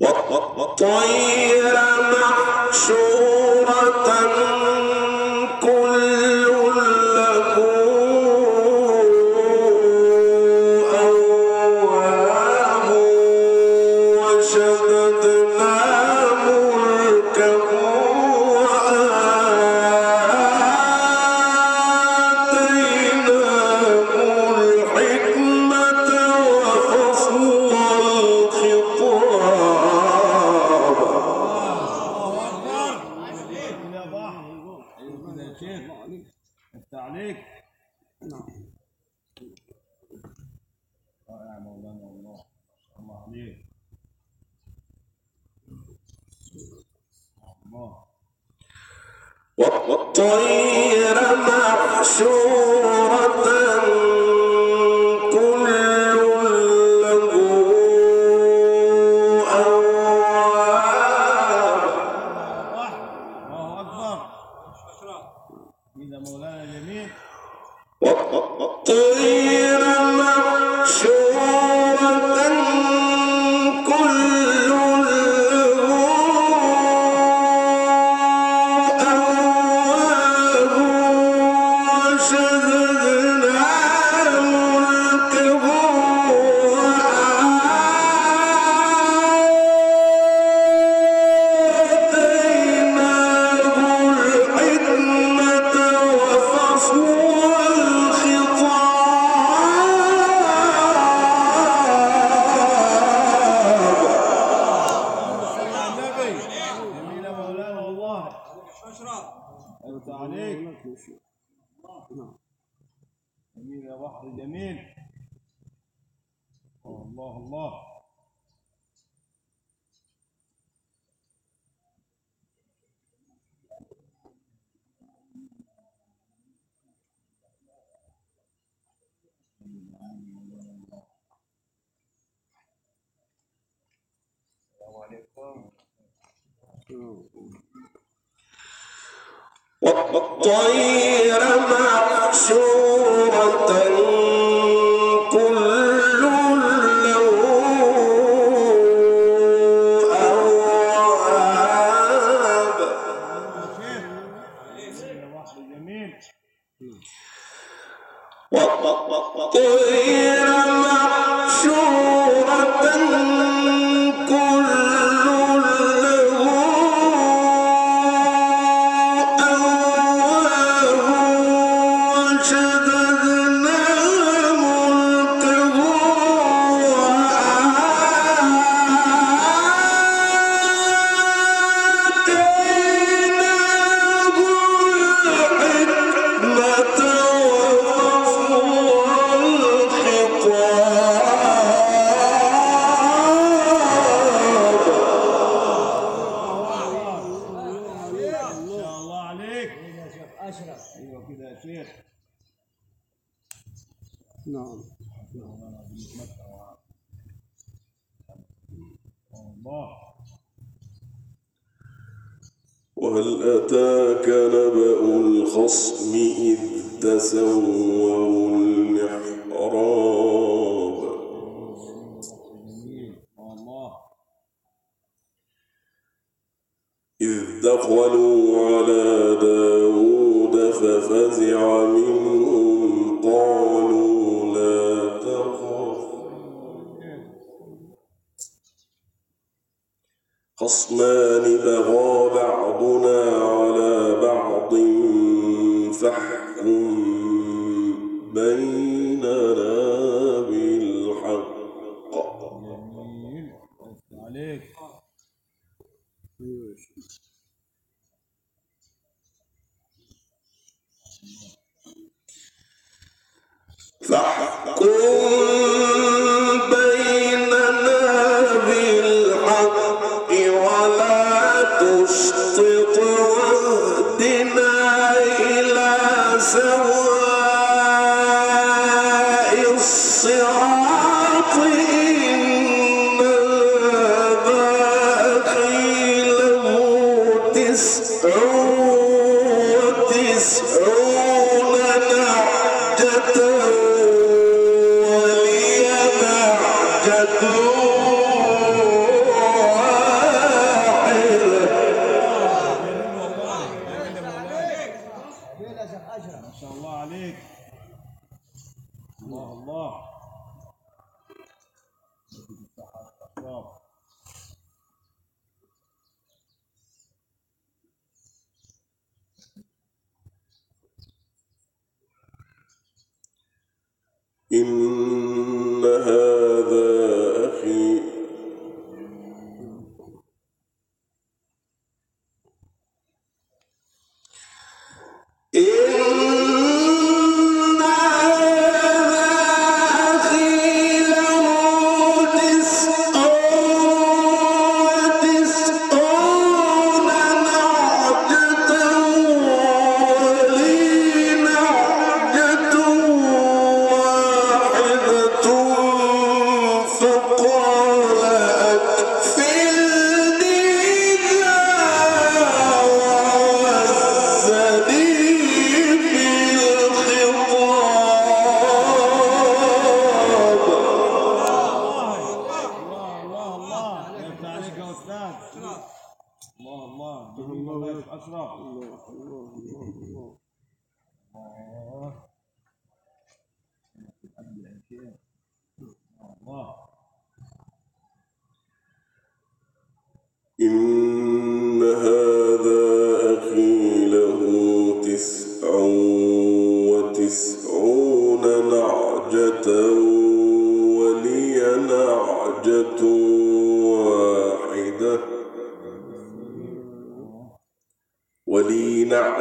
والطير محشورة والطير محشورة نعم. وهل أتاك نبأ الخصم إذ تسوروا المحراب؟ إذ دخلوا على داود ففزع منهم خصمان بغى بعضنا على بعض فاحكم بيننا بالحق. عليك فاحكم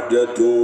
the two.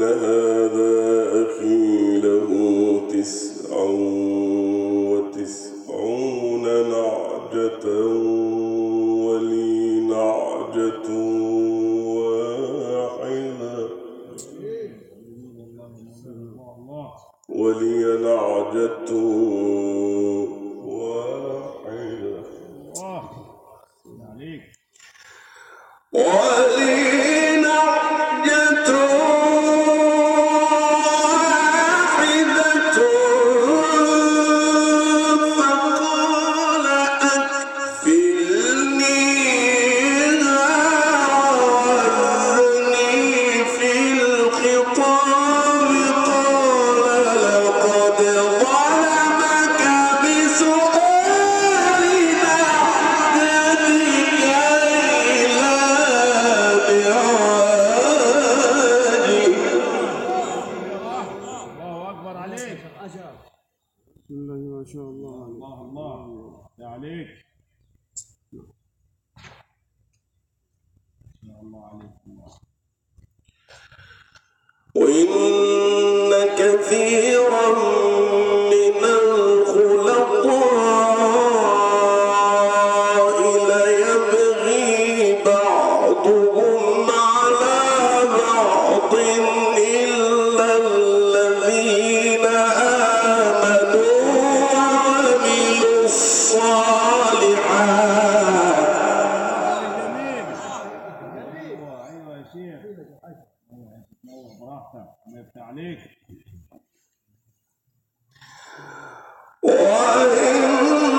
Uh وإن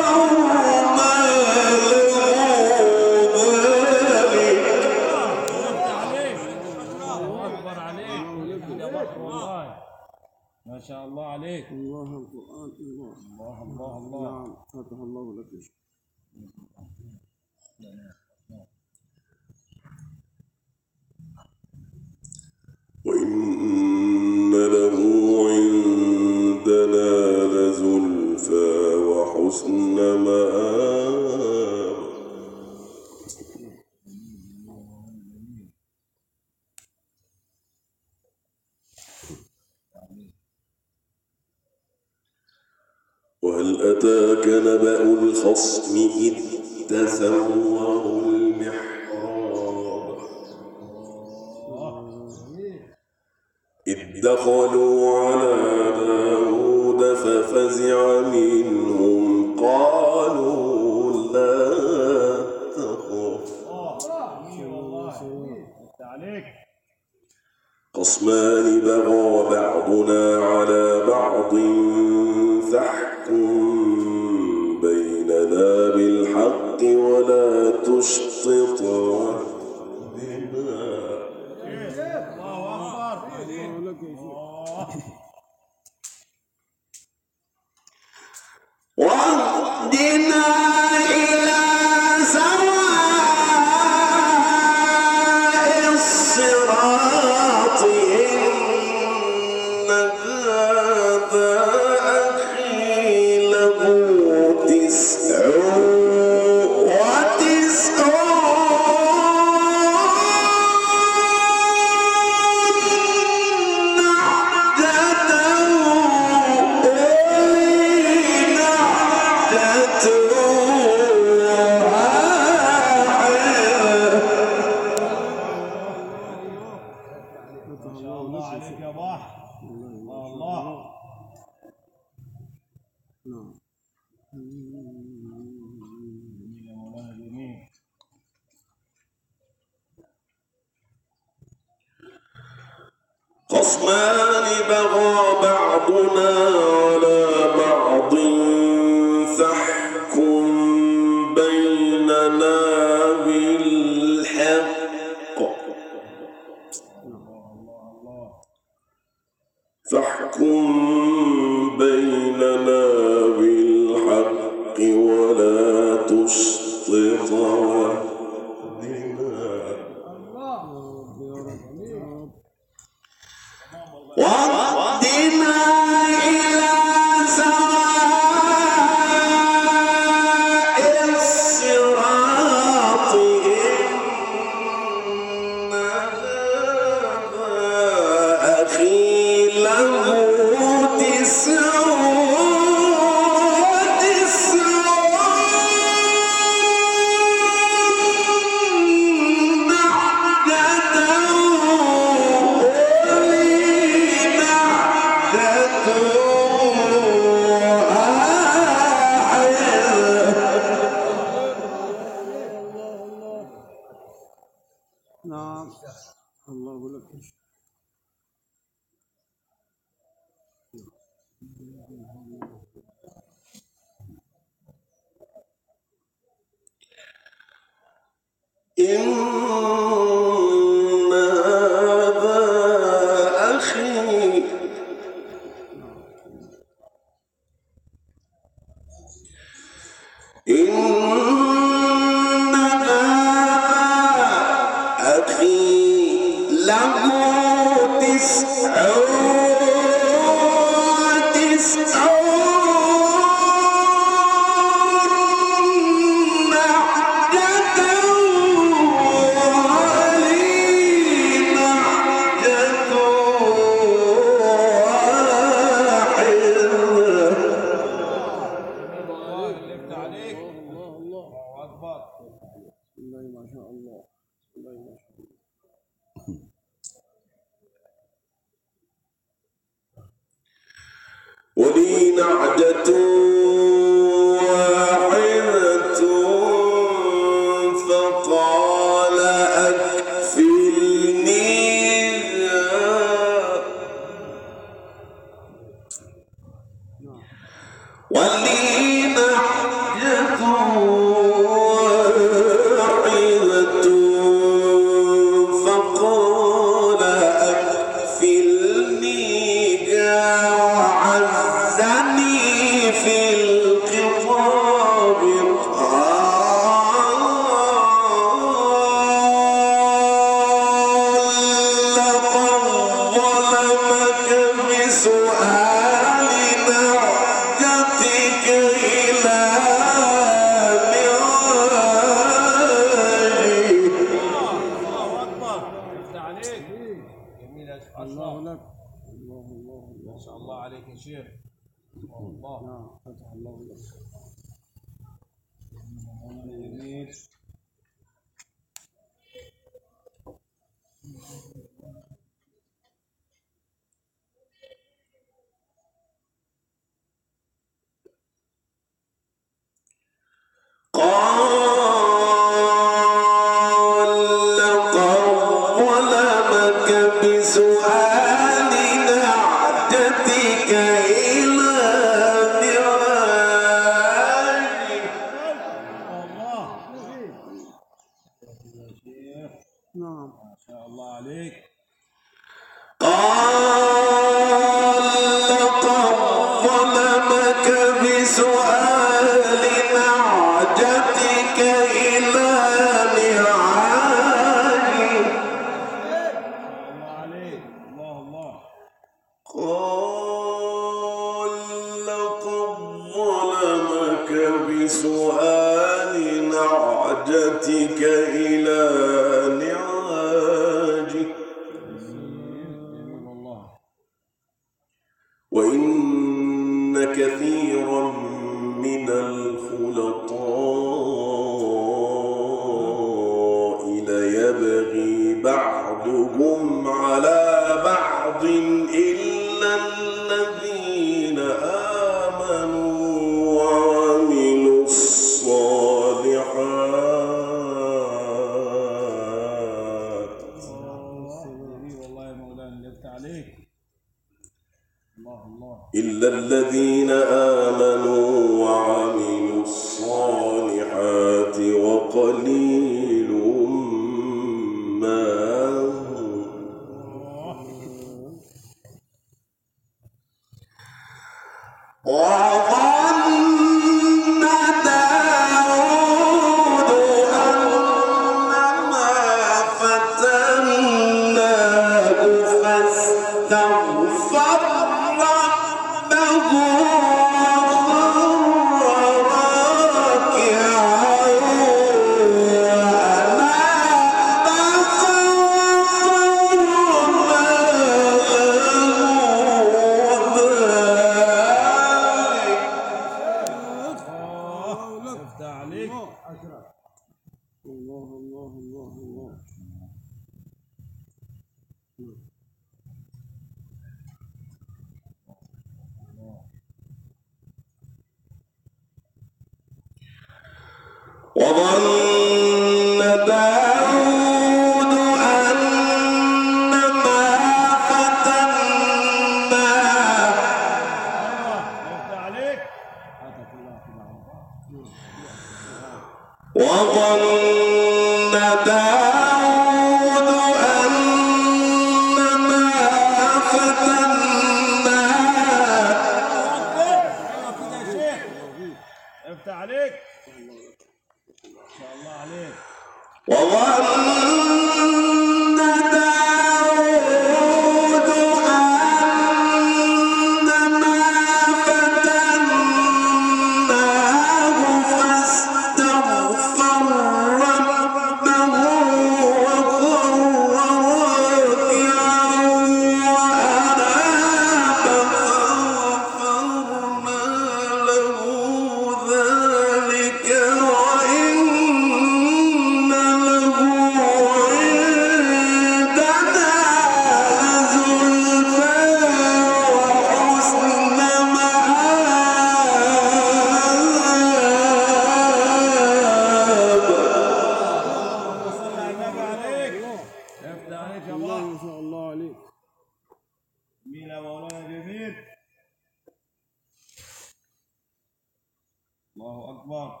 Wow.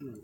Hmm.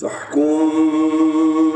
فاحكم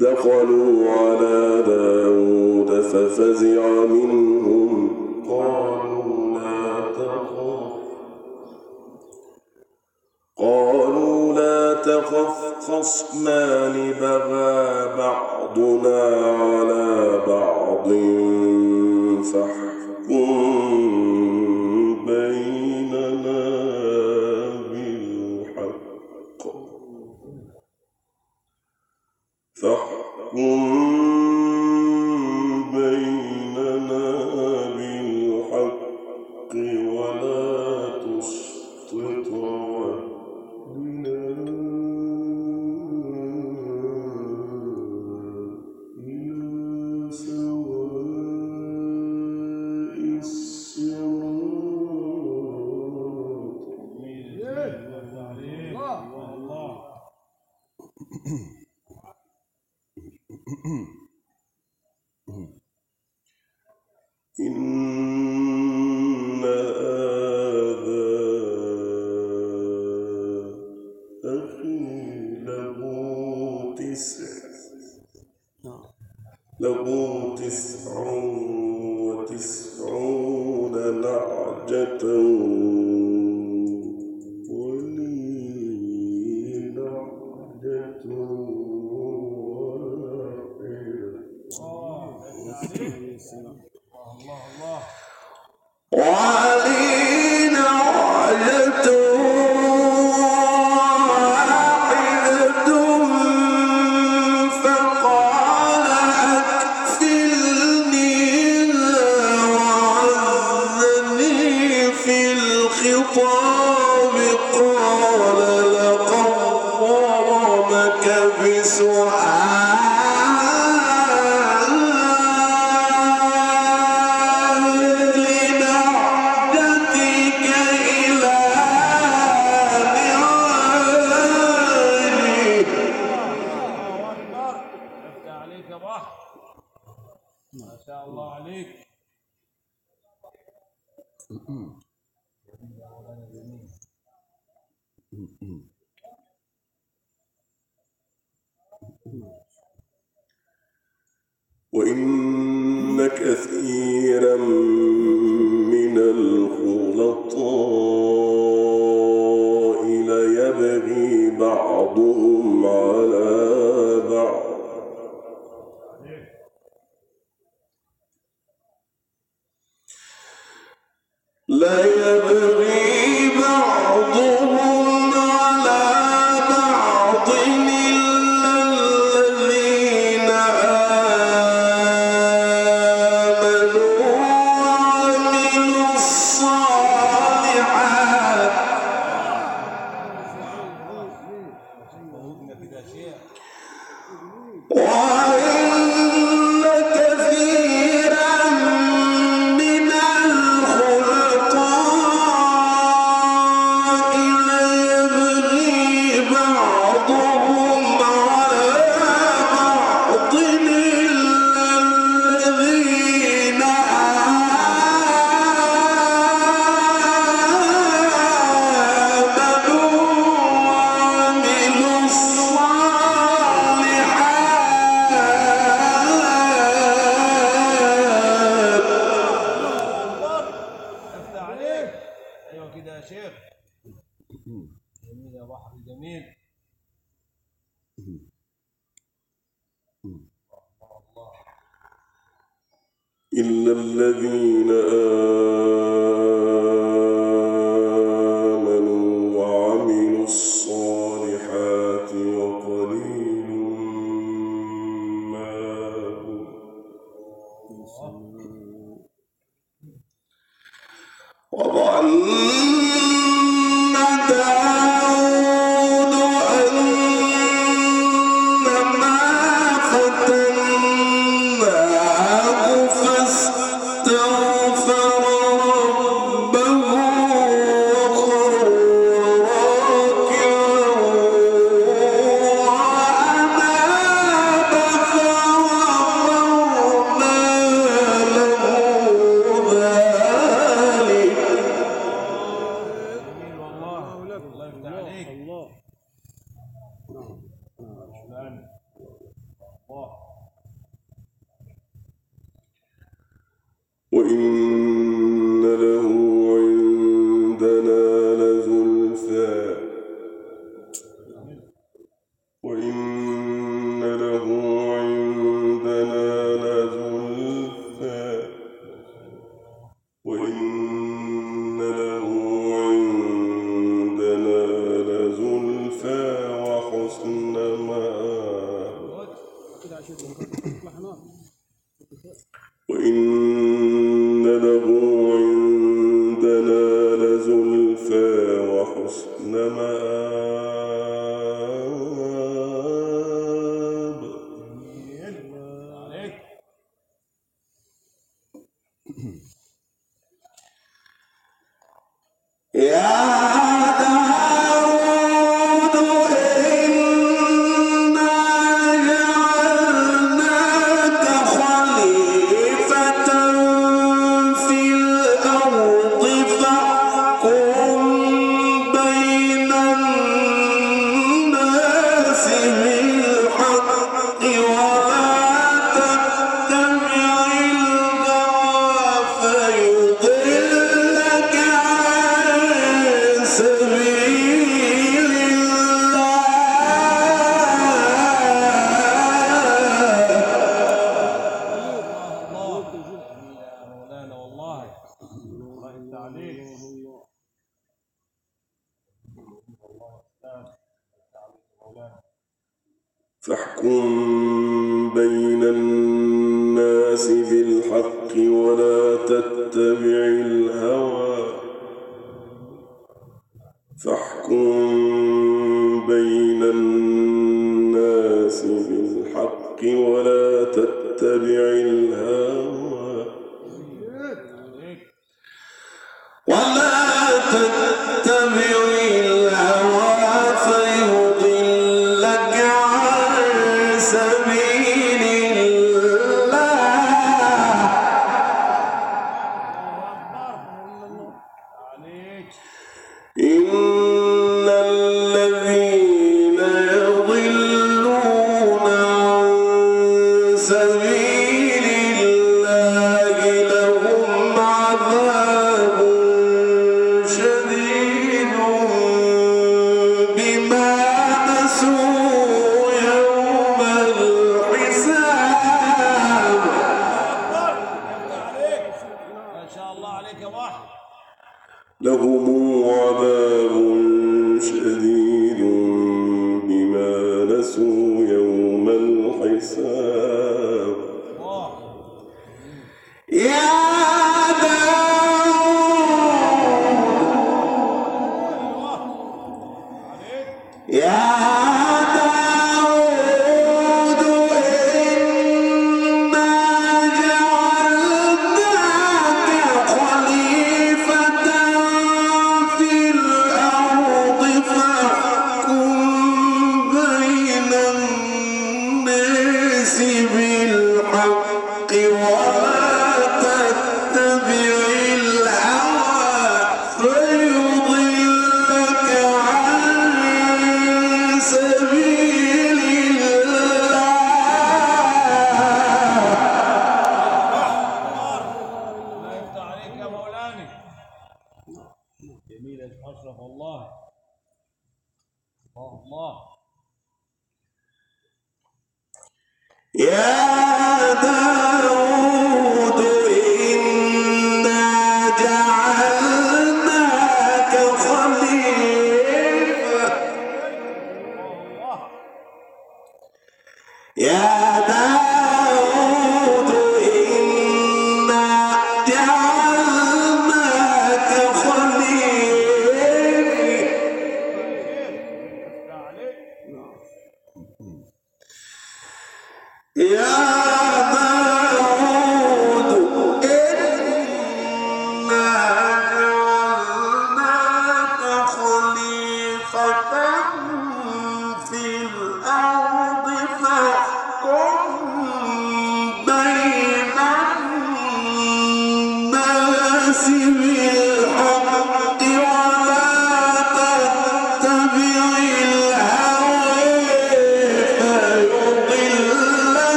دخلوا على داود ففزع منهم. قالوا لا تخف قالوا لا تخف خصمان بغى بعضنا على بعض فحر إن فاحكم بين الناس بالحق ولا تتبع الهوى. فاحكم بين الناس بالحق ولا تتبع الهوى.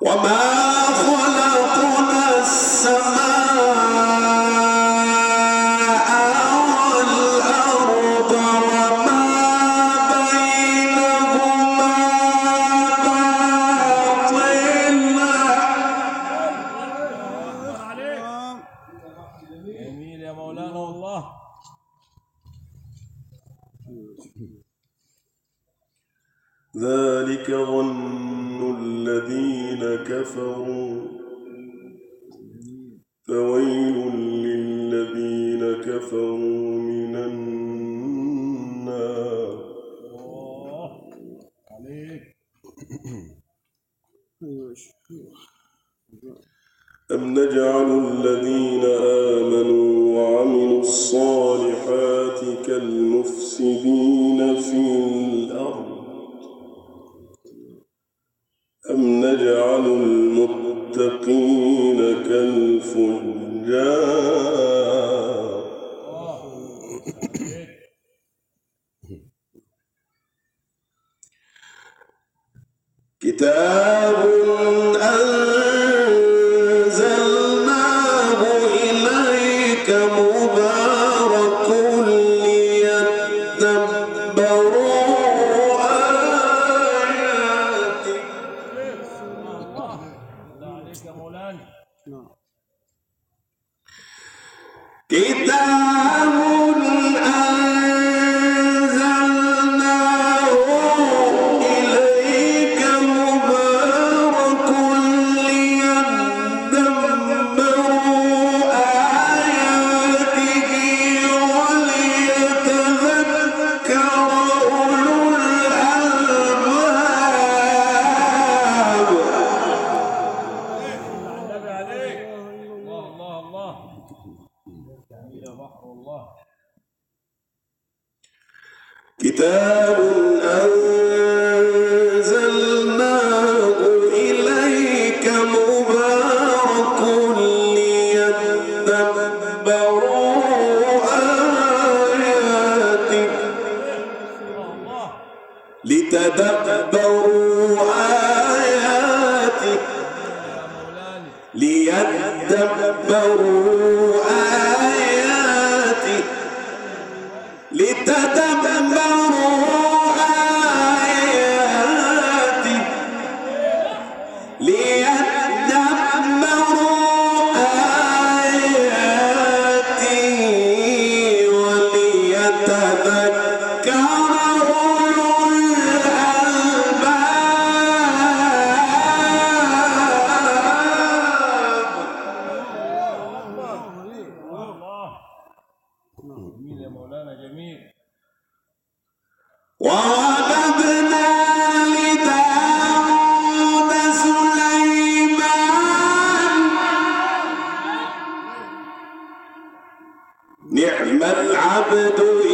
我们 عبد